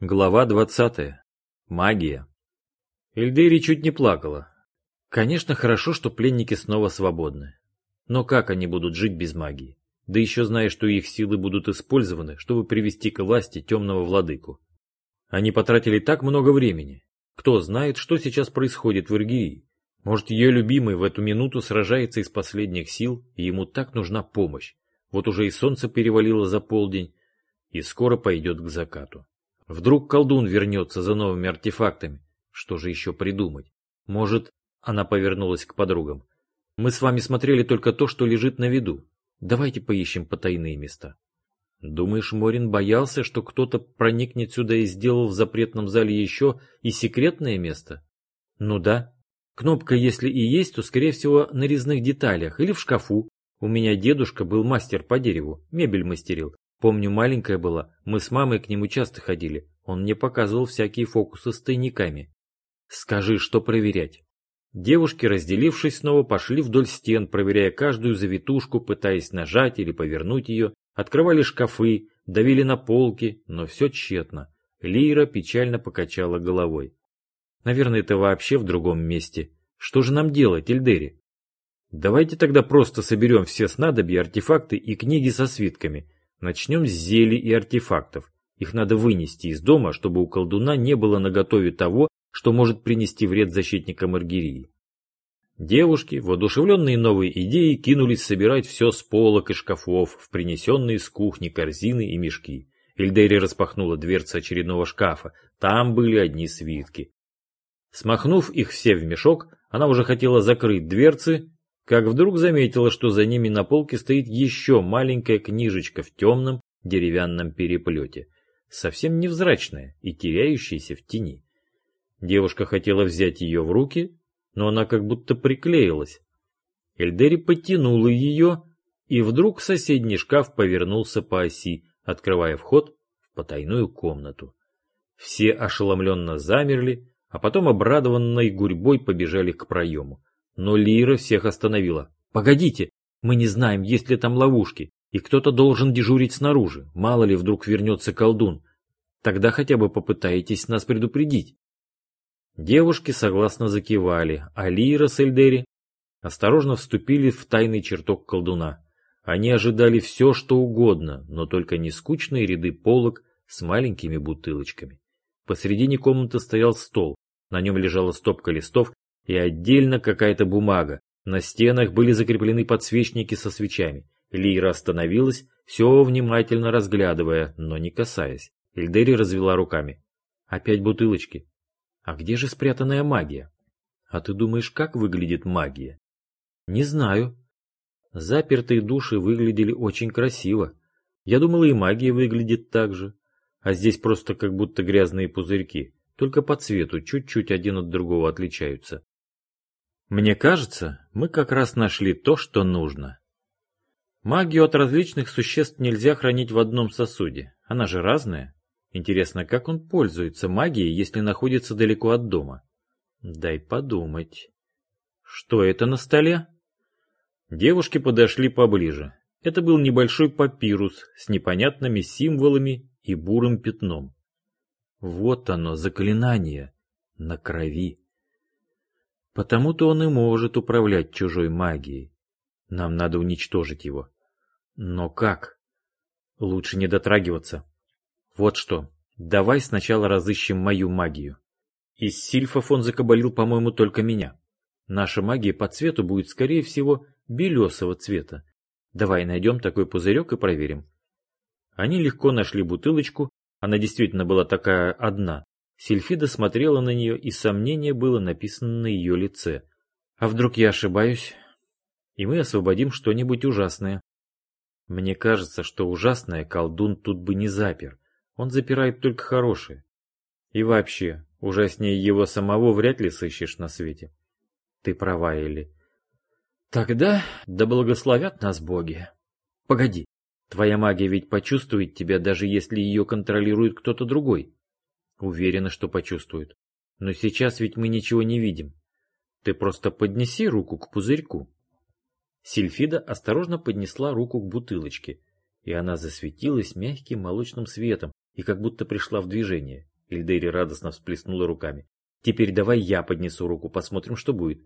Глава 20. Магия. Эльдери чуть не плакала. Конечно, хорошо, что пленники снова свободны. Но как они будут жить без магии? Да еще зная, что их силы будут использованы, чтобы привести к власти темного владыку. Они потратили так много времени. Кто знает, что сейчас происходит в Иргирии. Может, ее любимый в эту минуту сражается из последних сил, и ему так нужна помощь. Вот уже и солнце перевалило за полдень, и скоро пойдет к закату. Вдруг колдун вернется за новыми артефактами. Что же еще придумать? Может, она повернулась к подругам. Мы с вами смотрели только то, что лежит на виду. Давайте поищем потайные места. Думаешь, Морин боялся, что кто-то проникнет сюда и сделал в запретном зале еще и секретное место? Ну да. Кнопка, если и есть, то, скорее всего, на резных деталях или в шкафу. У меня дедушка был мастер по дереву, мебель мастерил. Помню, маленькая была, мы с мамой к нему часто ходили. Он мне показывал всякие фокусы с тайниками. Скажи, что проверять? Девушки, разделившись снова, пошли вдоль стен, проверяя каждую завитушку, пытаясь нажать или повернуть ее, открывали шкафы, давили на полки, но все тщетно. Лира печально покачала головой. Наверное, это вообще в другом месте. Что же нам делать, Эльдери? Давайте тогда просто соберем все снадобья, артефакты и книги со свитками. Начнем с зелий и артефактов. Их надо вынести из дома, чтобы у колдуна не было наготове того, что может принести вред защитникам Аргирии. Девушки, воодушевленные новой идеей, кинулись собирать все с полок и шкафов в принесенные с кухни корзины и мешки. Эльдери распахнула дверцы очередного шкафа. Там были одни свитки. Смахнув их все в мешок, она уже хотела закрыть дверцы, как вдруг заметила, что за ними на полке стоит еще маленькая книжечка в темном деревянном переплете, совсем невзрачная и теряющаяся в тени. Девушка хотела взять ее в руки, но она как будто приклеилась. Эльдери подтянула ее, и вдруг соседний шкаф повернулся по оси, открывая вход в потайную комнату. Все ошеломленно замерли, а потом обрадованной гурьбой побежали к проему. Но Лира всех остановила. «Погодите, мы не знаем, есть ли там ловушки, и кто-то должен дежурить снаружи. Мало ли, вдруг вернется колдун. Тогда хотя бы попытаетесь нас предупредить». Девушки согласно закивали, а Лира с Эльдери осторожно вступили в тайный чертог колдуна. Они ожидали все, что угодно, но только не скучные ряды полок с маленькими бутылочками. Посредине комнаты стоял стол, на нем лежала стопка листов и отдельно какая-то бумага. На стенах были закреплены подсвечники со свечами. Лира остановилась, все внимательно разглядывая, но не касаясь. Эльдери развела руками. Опять бутылочки. А где же спрятанная магия? А ты думаешь, как выглядит магия? Не знаю. Запертые души выглядели очень красиво. Я думала, и магия выглядит так же. А здесь просто как будто грязные пузырьки. Только по цвету чуть-чуть один от другого отличаются. Мне кажется, мы как раз нашли то, что нужно. Магию от различных существ нельзя хранить в одном сосуде. Она же разная. Интересно, как он пользуется магией, если находится далеко от дома? Дай подумать. Что это на столе? Девушки подошли поближе. Это был небольшой папирус с непонятными символами и бурым пятном. Вот оно, заклинание. На крови. Потому-то он и может управлять чужой магией. Нам надо уничтожить его. Но как? Лучше не дотрагиваться. Вот что, давай сначала разыщем мою магию. Из сильфов он закабалил, по-моему, только меня. Наша магия по цвету будет, скорее всего, белесого цвета. Давай найдем такой пузырек и проверим. Они легко нашли бутылочку, она действительно была такая одна, Сильфида смотрела на нее, и сомнение было написано на ее лице. А вдруг я ошибаюсь, и мы освободим что-нибудь ужасное? Мне кажется, что ужасное колдун тут бы не запер. Он запирает только хорошее. И вообще, ужаснее его самого вряд ли сыщешь на свете. Ты права, Элли. Тогда да благословят нас боги. Погоди, твоя магия ведь почувствует тебя, даже если ее контролирует кто-то другой. Уверена, что почувствует. Но сейчас ведь мы ничего не видим. Ты просто поднеси руку к пузырьку. Сильфида осторожно поднесла руку к бутылочке, и она засветилась мягким молочным светом, и как будто пришла в движение. Ильдери радостно всплеснула руками. «Теперь давай я поднесу руку, посмотрим, что будет».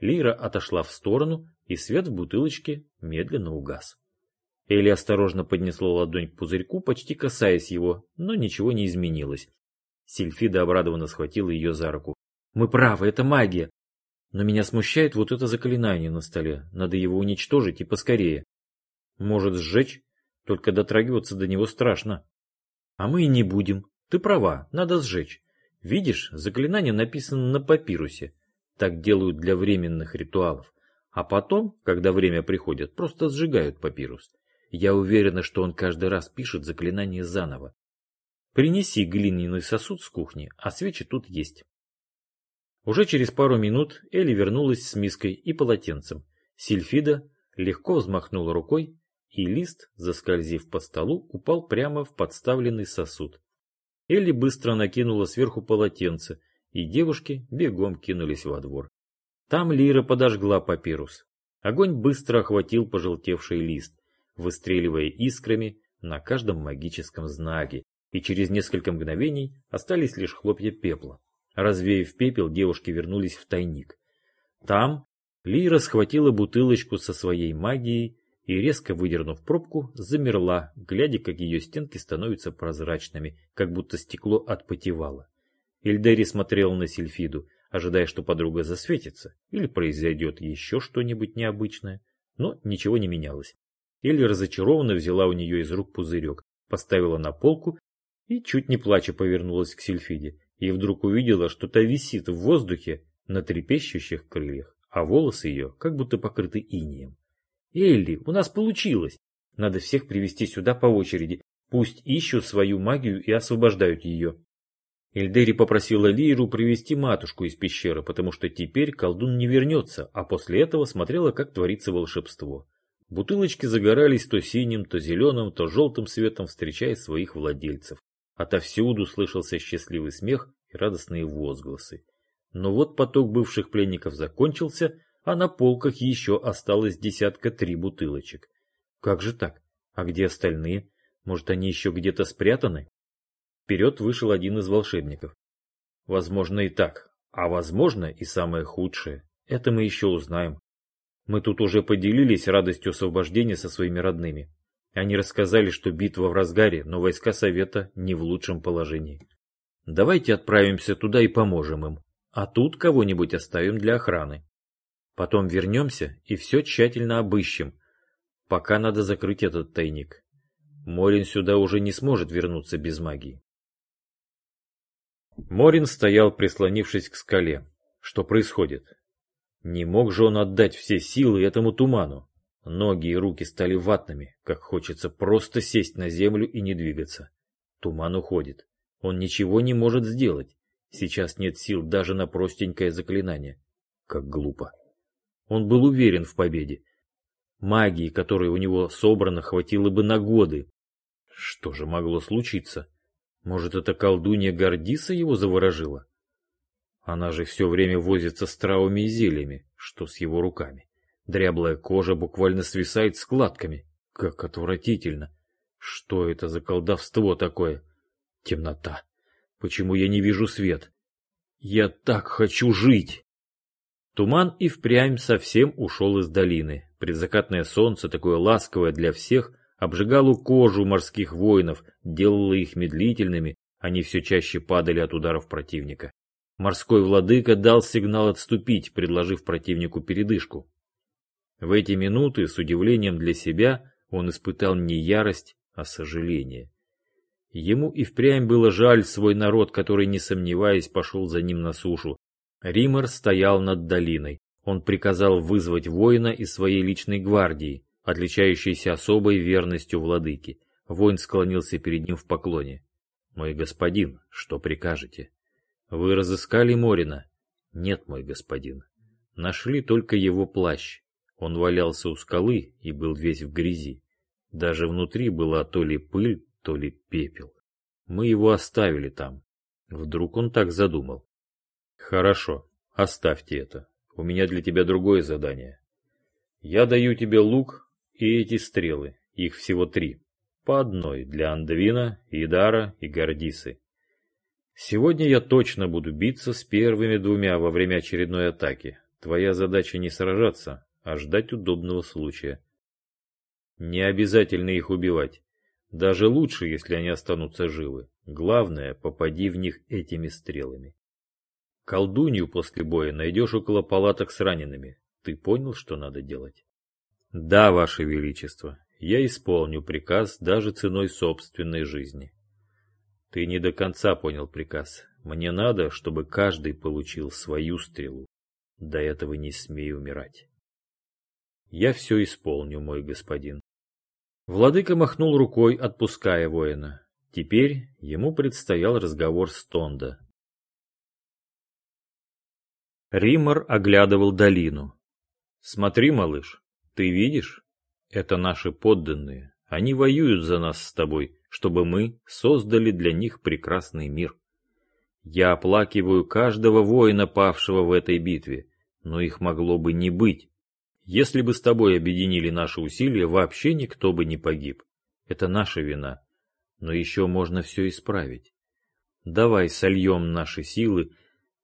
Лира отошла в сторону, и свет в бутылочке медленно угас. Элли осторожно поднесла ладонь к пузырьку, почти касаясь его, но ничего не изменилось. Сильфида обрадованно схватила ее за руку. «Мы правы, это магия! Но меня смущает вот это заклинание на столе. Надо его уничтожить и поскорее. Может, сжечь? Только дотрагиваться до него страшно. А мы и не будем. Ты права, надо сжечь. Видишь, заклинание написано на папирусе. Так делают для временных ритуалов. А потом, когда время приходит, просто сжигают папирус. Я уверена, что он каждый раз пишет заклинание заново. Принеси глиняный сосуд с кухни, а свечи тут есть. Уже через пару минут Элли вернулась с миской и полотенцем. Сильфида легко взмахнула рукой, и лист, заскользив по столу, упал прямо в подставленный сосуд. Элли быстро накинула сверху полотенце, и девушки бегом кинулись во двор. Там Лира подожгла папирус. Огонь быстро охватил пожелтевший лист, выстреливая искрами на каждом магическом знаке, и через несколько мгновений остались лишь хлопья пепла. Развеяв пепел, девушки вернулись в тайник. Там Лира схватила бутылочку со своей магией и, резко выдернув пробку, замерла, глядя, как ее стенки становятся прозрачными, как будто стекло отпотевало. Ильдери смотрел на Сильфиду, ожидая, что подруга засветится или произойдет еще что-нибудь необычное, но ничего не менялось. Элли разочарованно взяла у нее из рук пузырек, поставила на полку и, чуть не плача, повернулась к Сильфиде и вдруг увидела, что та висит в воздухе на трепещущих крыльях, а волосы ее как будто покрыты инием. «Элли, у нас получилось! Надо всех привести сюда по очереди, пусть ищут свою магию и освобождают ее». Эльдери попросила Лиру привести матушку из пещеры, потому что теперь колдун не вернется, а после этого смотрела, как творится волшебство. Бутылочки загорались то синим, то зеленым, то желтым светом, встречая своих владельцев. Отовсюду слышался счастливый смех и радостные возгласы. Но вот поток бывших пленников закончился, а на полках еще осталось десятка три бутылочек. Как же так? А где остальные? Может, они еще где-то спрятаны? Вперед вышел один из волшебников. Возможно и так, а возможно и самое худшее. Это мы еще узнаем. Мы тут уже поделились радостью освобождения со своими родными. Они рассказали, что битва в разгаре, но войска Совета не в лучшем положении. Давайте отправимся туда и поможем им, а тут кого-нибудь оставим для охраны. Потом вернемся и все тщательно обыщем. Пока надо закрыть этот тайник. Морин сюда уже не сможет вернуться без магии. Морин стоял, прислонившись к скале. Что происходит? Не мог же он отдать все силы этому туману? Ноги и руки стали ватными, как хочется просто сесть на землю и не двигаться. Туман уходит. Он ничего не может сделать. Сейчас нет сил даже на простенькое заклинание. Как глупо. Он был уверен в победе. Магии, которой у него собрано, хватило бы на годы. Что же могло случиться? Может, эта колдунья Гордиса его заворожила? Она же все время возится с травами и зельями, что с его руками. Дряблая кожа буквально свисает складками. Как отвратительно. Что это за колдовство такое? Темнота. Почему я не вижу свет? Я так хочу жить! Туман и впрямь совсем ушел из долины. Предзакатное солнце, такое ласковое для всех, обжигало кожу морских воинов, делало их медлительными, они все чаще падали от ударов противника. Морской владыка дал сигнал отступить, предложив противнику передышку. В эти минуты, с удивлением для себя, он испытал не ярость, а сожаление. Ему и впрямь было жаль свой народ, который, не сомневаясь, пошел за ним на сушу. Ример стоял над долиной. Он приказал вызвать воина из своей личной гвардии, отличающейся особой верностью владыки. Воин склонился перед ним в поклоне. «Мой господин, что прикажете?» «Вы разыскали Морина?» «Нет, мой господин. Нашли только его плащ. Он валялся у скалы и был весь в грязи. Даже внутри была то ли пыль, то ли пепел. Мы его оставили там. Вдруг он так задумал. Хорошо, оставьте это. У меня для тебя другое задание. Я даю тебе лук и эти стрелы. Их всего три. По одной для Андвина, Идара и Гордисы. Сегодня я точно буду биться с первыми двумя во время очередной атаки. Твоя задача не сражаться, а ждать удобного случая. Не обязательно их убивать. Даже лучше, если они останутся живы. Главное, попади в них этими стрелами. Колдунью после боя найдешь около палаток с ранеными. Ты понял, что надо делать? Да, Ваше Величество, я исполню приказ даже ценой собственной жизни. Ты не до конца понял приказ. Мне надо, чтобы каждый получил свою стрелу. До этого не смей умирать. Я все исполню, мой господин. Владыка махнул рукой, отпуская воина. Теперь ему предстоял разговор с Тондо. Римор оглядывал долину. «Смотри, малыш, ты видишь? Это наши подданные. Они воюют за нас с тобой, чтобы мы создали для них прекрасный мир. Я оплакиваю каждого воина, павшего в этой битве, но их могло бы не быть. Если бы с тобой объединили наши усилия, вообще никто бы не погиб. Это наша вина. Но еще можно все исправить. Давай сольем наши силы,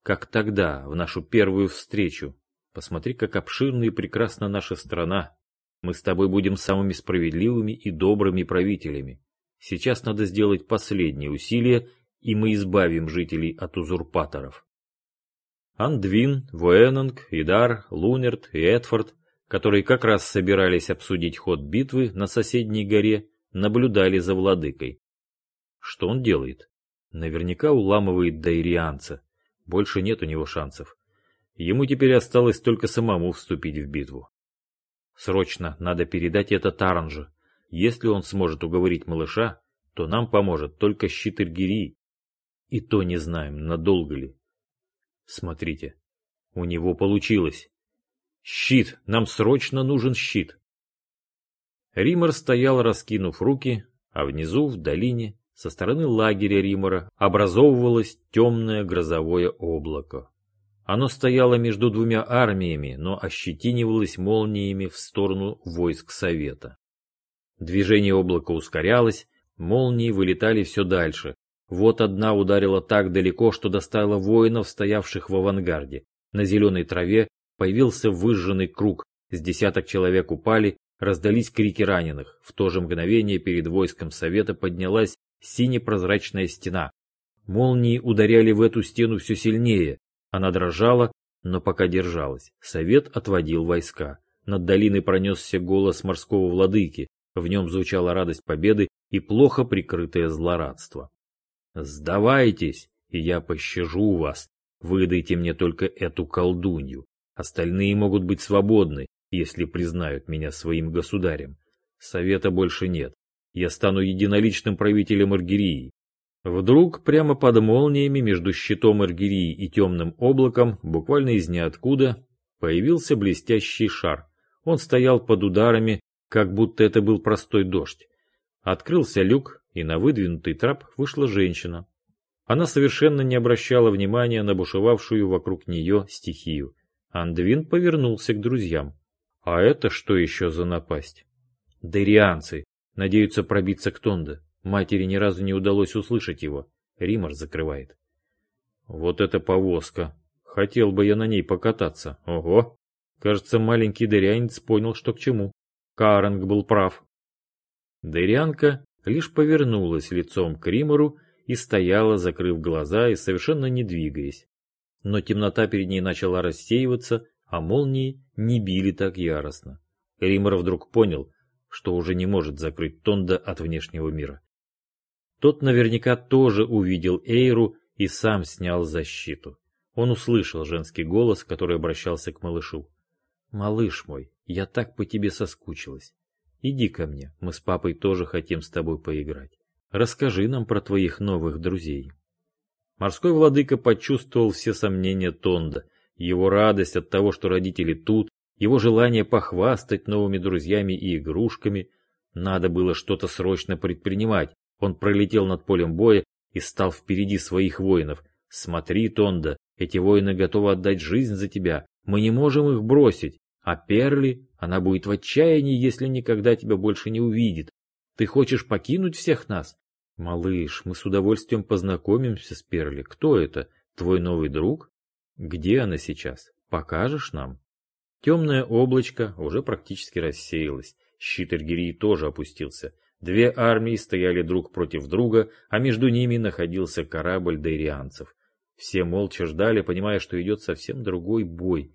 как тогда, в нашу первую встречу. Посмотри, как обширна и прекрасна наша страна. Мы с тобой будем самыми справедливыми и добрыми правителями. Сейчас надо сделать последние усилия, и мы избавим жителей от узурпаторов. Андвин, Вуэнанг, Идар, Лунерт и Эдфорд, которые как раз собирались обсудить ход битвы на соседней горе, наблюдали за владыкой. Что он делает? Наверняка уламывает дайрианца. Больше нет у него шансов. Ему теперь осталось только самому вступить в битву. Срочно надо передать это Таранжу. Если он сможет уговорить малыша, то нам поможет только щит Иргирии. И то не знаем, надолго ли. Смотрите, у него получилось. Щит, нам срочно нужен щит. Римор стоял, раскинув руки, а внизу, в долине, со стороны лагеря Римора, образовывалось темное грозовое облако. Оно стояло между двумя армиями, но ощетинивалось молниями в сторону войск Совета. Движение облака ускорялось, молнии вылетали все дальше. Вот одна ударила так далеко, что достала воинов, стоявших в авангарде. На зеленой траве появился выжженный круг, с десяток человек упали, раздались крики раненых. В то же мгновение перед войском Совета поднялась сине-прозрачная стена. Молнии ударяли в эту стену все сильнее. Она дрожала, но пока держалась. Совет отводил войска. Над долиной пронесся голос морского владыки. В нем звучала радость победы и плохо прикрытое злорадство. «Сдавайтесь, и я пощажу вас. Выдайте мне только эту колдунью. Остальные могут быть свободны, если признают меня своим государем. Совета больше нет. Я стану единоличным правителем Аргирии. Вдруг, прямо под молниями между щитом Аргирии и темным облаком, буквально из ниоткуда, появился блестящий шар. Он стоял под ударами, как будто это был простой дождь. Открылся люк, и на выдвинутый трап вышла женщина. Она совершенно не обращала внимания на бушевавшую вокруг нее стихию. Андвин повернулся к друзьям. А это что еще за напасть? Дерианцы. Надеются пробиться к Тонде. Матери ни разу не удалось услышать его. Римор закрывает. Вот это повозка. Хотел бы я на ней покататься. Ого. Кажется, маленький дырянец понял, что к чему. Каранг был прав. Дырянка лишь повернулась лицом к Римору и стояла, закрыв глаза и совершенно не двигаясь. Но темнота перед ней начала рассеиваться, а молнии не били так яростно. Римор вдруг понял, что уже не может закрыть Тонда от внешнего мира. Тот наверняка тоже увидел Эйру и сам снял защиту. Он услышал женский голос, который обращался к малышу. «Малыш мой, я так по тебе соскучилась. Иди ко мне, мы с папой тоже хотим с тобой поиграть. Расскажи нам про твоих новых друзей». Морской владыка почувствовал все сомнения Тонда, его радость от того, что родители тут, его желание похвастать новыми друзьями и игрушками. Надо было что-то срочно предпринимать. Он пролетел над полем боя и стал впереди своих воинов. «Смотри, Тонда, эти воины готовы отдать жизнь за тебя. Мы не можем их бросить. А Перли, она будет в отчаянии, если никогда тебя больше не увидит. Ты хочешь покинуть всех нас? Малыш, мы с удовольствием познакомимся с Перли. Кто это? Твой новый друг? Где она сейчас? Покажешь нам? Темное облачко уже практически рассеялось. Щит Эргерии тоже опустился. Две армии стояли друг против друга, а между ними находился корабль дайрианцев. Все молча ждали, понимая, что идет совсем другой бой.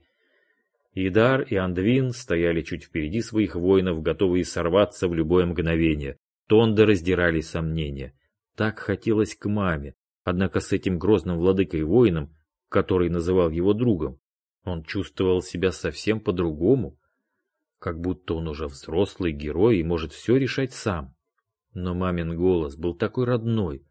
Идар и Андвин стояли чуть впереди своих воинов, готовые сорваться в любое мгновение. Тонда раздирали сомнения. Так хотелось к маме, однако с этим грозным владыкой-воином, который называл его другом, он чувствовал себя совсем по-другому, как будто он уже взрослый герой и может все решать сам. Но мамин голос был такой родной,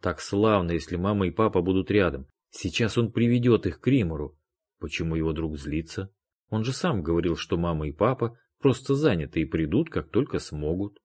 так славно, если мама и папа будут рядом. Сейчас он приведет их к Римору. Почему его друг злится? Он же сам говорил, что мама и папа просто заняты и придут, как только смогут.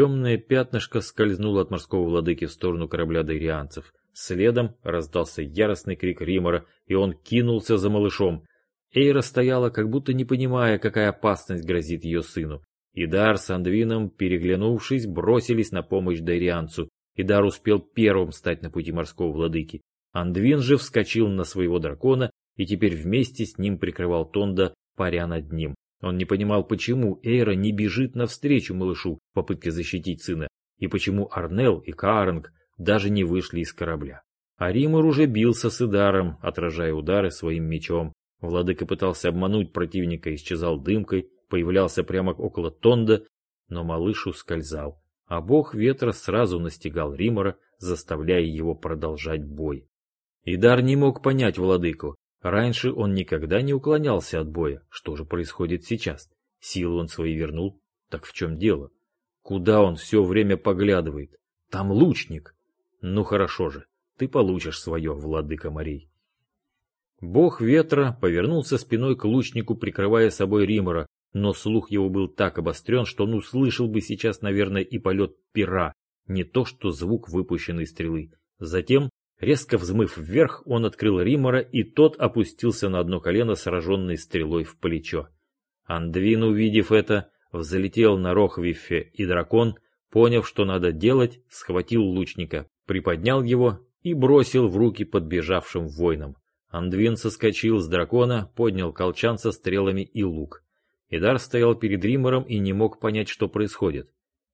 Темное пятнышко скользнуло от морского владыки в сторону корабля дайрианцев. Следом раздался яростный крик Римора, и он кинулся за малышом. Эйра стояла, как будто не понимая, какая опасность грозит ее сыну. Идар с Андвином, переглянувшись, бросились на помощь Дайрианцу. Идар успел первым стать на пути морского владыки. Андвин же вскочил на своего дракона и теперь вместе с ним прикрывал Тонда, паря над ним. Он не понимал, почему Эйра не бежит навстречу малышу в попытке защитить сына, и почему Арнел и Кааранг даже не вышли из корабля. А Римур уже бился с Идаром, отражая удары своим мечом. Владыка пытался обмануть противника, исчезал дымкой, появлялся прямо около Тонда, но малыш ускользал, а бог ветра сразу настигал Римора, заставляя его продолжать бой. Идар не мог понять владыку. Раньше он никогда не уклонялся от боя. Что же происходит сейчас? Силы он свои вернул? Так в чем дело? Куда он все время поглядывает? Там лучник. Ну хорошо же, ты получишь свое, владыка морей. Бог ветра повернулся спиной к лучнику, прикрывая собой Римора, но слух его был так обострен, что он услышал бы сейчас, наверное, и полет пера, не то что звук выпущенной стрелы. Затем, резко взмыв вверх, он открыл Римора, и тот опустился на одно колено, сраженный стрелой в плечо. Андвин, увидев это, взлетел на Рохвифе, и дракон, поняв, что надо делать, схватил лучника, приподнял его и бросил в руки подбежавшим воинам. Андвин соскочил с дракона, поднял колчан со стрелами и лук. Идар стоял перед Римором и не мог понять, что происходит.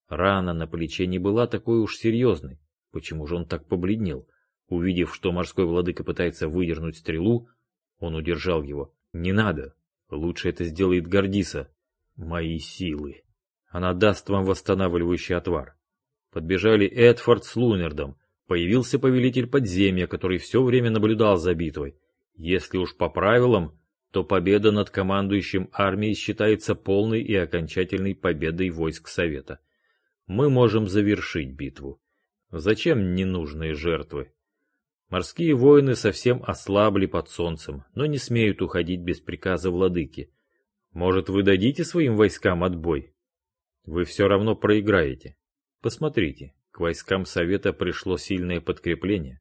Рана на плече не была такой уж серьезной. Почему же он так побледнел? Увидев, что морской владыка пытается выдернуть стрелу, он удержал его. «Не надо. Лучше это сделает Гордиса. Мои силы. Она даст вам восстанавливающий отвар». Подбежали Эдфорд с Лунердом. Появился повелитель подземья, который все время наблюдал за битвой. Если уж по правилам, то победа над командующим армией считается полной и окончательной победой войск Совета. Мы можем завершить битву. Зачем ненужные жертвы? Морские воины совсем ослабли под солнцем, но не смеют уходить без приказа владыки. Может, вы дадите своим войскам отбой? Вы все равно проиграете. Посмотрите, к войскам Совета пришло сильное подкрепление.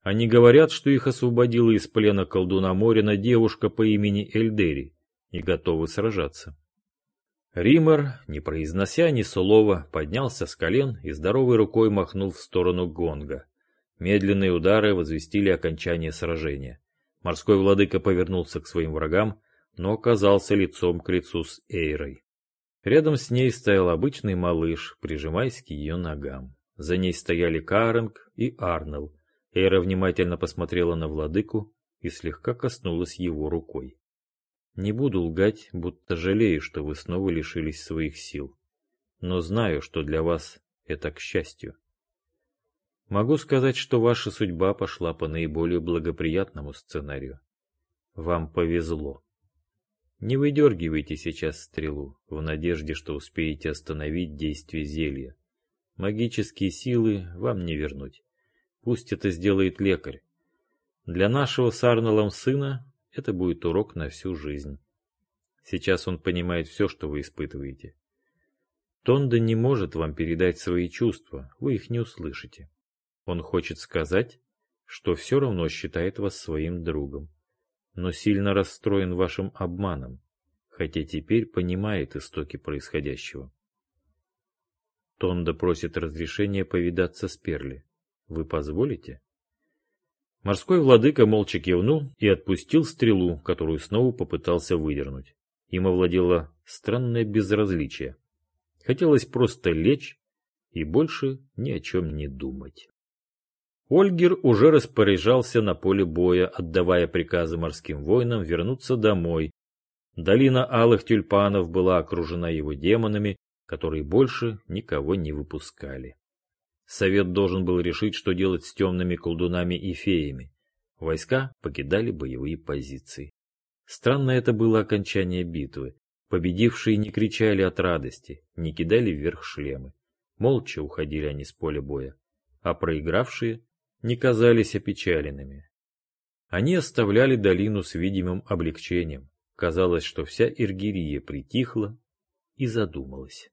Они говорят, что их освободила из плена колдуна Морина девушка по имени Эльдери и готовы сражаться. Ример, не произнося ни слова, поднялся с колен и здоровой рукой махнул в сторону гонга. Медленные удары возвестили окончание сражения. Морской владыка повернулся к своим врагам, но оказался лицом к лицу с Эйрой. Рядом с ней стоял обычный малыш, прижимаясь к ее ногам. За ней стояли Каринг и Арнелл, Эра внимательно посмотрела на владыку и слегка коснулась его рукой. Не буду лгать, будто жалею, что вы снова лишились своих сил. Но знаю, что для вас это к счастью. Могу сказать, что ваша судьба пошла по наиболее благоприятному сценарию. Вам повезло. Не выдергивайте сейчас стрелу, в надежде, что успеете остановить действие зелья. Магические силы вам не вернуть. Пусть это сделает лекарь. Для нашего с Арнолом сына это будет урок на всю жизнь. Сейчас он понимает все, что вы испытываете. Тонда не может вам передать свои чувства, вы их не услышите. Он хочет сказать, что все равно считает вас своим другом, но сильно расстроен вашим обманом, хотя теперь понимает истоки происходящего. Тонда просит разрешения повидаться с Перли. Вы позволите? Морской владыка молча кивнул и отпустил стрелу, которую снова попытался выдернуть. Им овладело странное безразличие. Хотелось просто лечь и больше ни о чем не думать. Ольгер уже распоряжался на поле боя, отдавая приказы морским воинам вернуться домой. Долина алых тюльпанов была окружена его демонами, которые больше никого не выпускали. Совет должен был решить, что делать с темными колдунами и феями. Войска покидали боевые позиции. Странно это было окончание битвы. Победившие не кричали от радости, не кидали вверх шлемы. Молча уходили они с поля боя. А проигравшие не казались опечаленными. Они оставляли долину с видимым облегчением. Казалось, что вся Иргирия притихла и задумалась.